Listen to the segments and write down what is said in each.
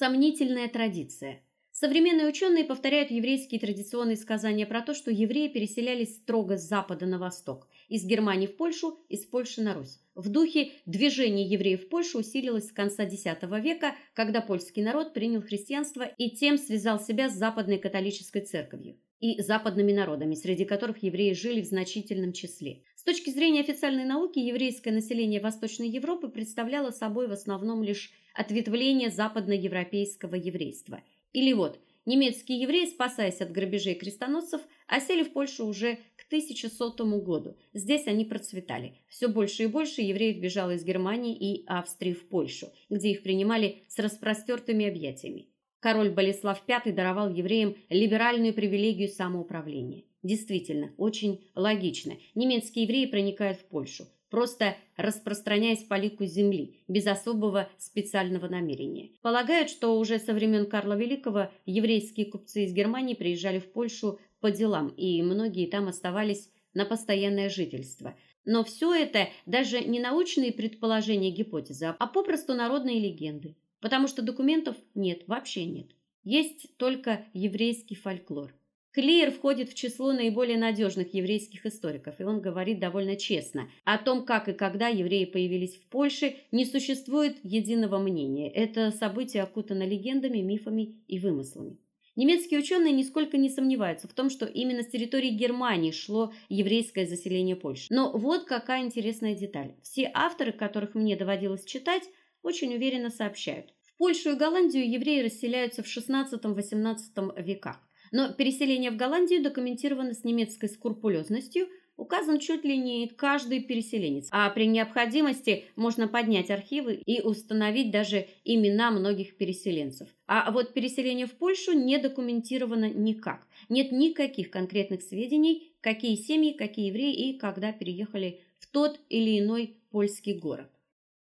Сомнительная традиция. Современные ученые повторяют еврейские традиционные сказания про то, что евреи переселялись строго с запада на восток, из Германии в Польшу, из Польши на Русь. В духе движение евреев в Польшу усилилось с конца X века, когда польский народ принял христианство и тем связал себя с западной католической церковью и западными народами, среди которых евреи жили в значительном числе. С точки зрения официальной науки, еврейское население Восточной Европы представляло собой в основном лишь ответвление западноевропейского еврейства. Или вот, немецкие евреи, спасаясь от грабежей крестоносцев, осели в Польшу уже к 1100 году. Здесь они процветали. Все больше и больше евреев бежало из Германии и Австрии в Польшу, где их принимали с распростертыми объятиями. Король Болеслав V даровал евреям либеральную привилегию самоуправления. Действительно, очень логично. Немецкие евреи проникают в Польшу, просто распространяясь по лику земли, без особого специального намерения. Полагают, что уже со времен Карла Великого еврейские купцы из Германии приезжали в Польшу по делам, и многие там оставались на постоянное жительство. Но все это даже не научные предположения, гипотезы, а попросту народные легенды, потому что документов нет, вообще нет. Есть только еврейский фольклор. Клеер входит в число наиболее надежных еврейских историков, и он говорит довольно честно о том, как и когда евреи появились в Польше, не существует единого мнения. Это событие окутано легендами, мифами и вымыслами. Немецкие ученые нисколько не сомневаются в том, что именно с территории Германии шло еврейское заселение Польши. Но вот какая интересная деталь. Все авторы, которых мне доводилось читать, очень уверенно сообщают: в Польшу и Голландию евреи расселяются в XVI-XVIII веках. Но переселение в Голландию документировано с немецкой скрупулезностью, указан чуть ли не каждый переселенец, а при необходимости можно поднять архивы и установить даже имена многих переселенцев. А вот переселение в Польшу не документировано никак. Нет никаких конкретных сведений, какие семьи, какие евреи и когда переехали в тот или иной польский город.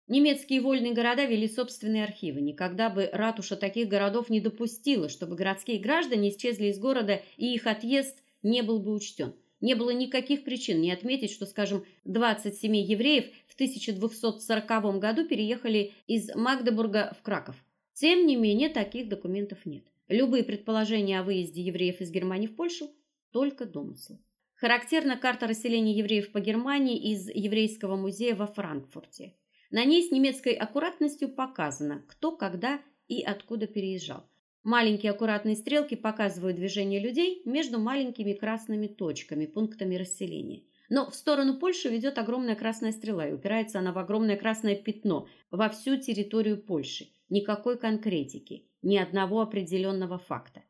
Немецкие вольные города вели собственные архивы. Никогда бы ратуша таких городов не допустила, чтобы городские граждане исчезли из города и их отъезд не был бы учтен. Не было никаких причин не отметить, что, скажем, 27 евреев в 1240 году переехали из Магдебурга в Краков. Тем не менее, таких документов нет. Любые предположения о выезде евреев из Германии в Польшу только домыслы. Характерна карта расселения евреев по Германии из еврейского музея во Франкфурте. На ней с немецкой аккуратностью показано, кто, когда и откуда переезжал. Маленькие аккуратные стрелки показывают движение людей между маленькими красными точками, пунктами расселения. Но в сторону Польши ведет огромная красная стрела, и упирается она в огромное красное пятно во всю территорию Польши. Никакой конкретики, ни одного определенного факта.